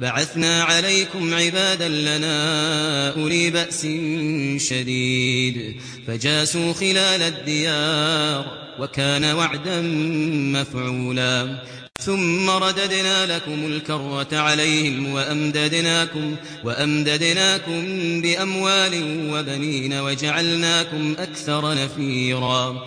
بعثنا عليكم عبادا لنا أولي بأس شديد فجاسوا خلال الديار وكان وعدا مفعولا ثم رددنا لكم الكرة عليهم وأمددناكم, وأمددناكم بأموال وبنين وجعلناكم أكثر نفيرا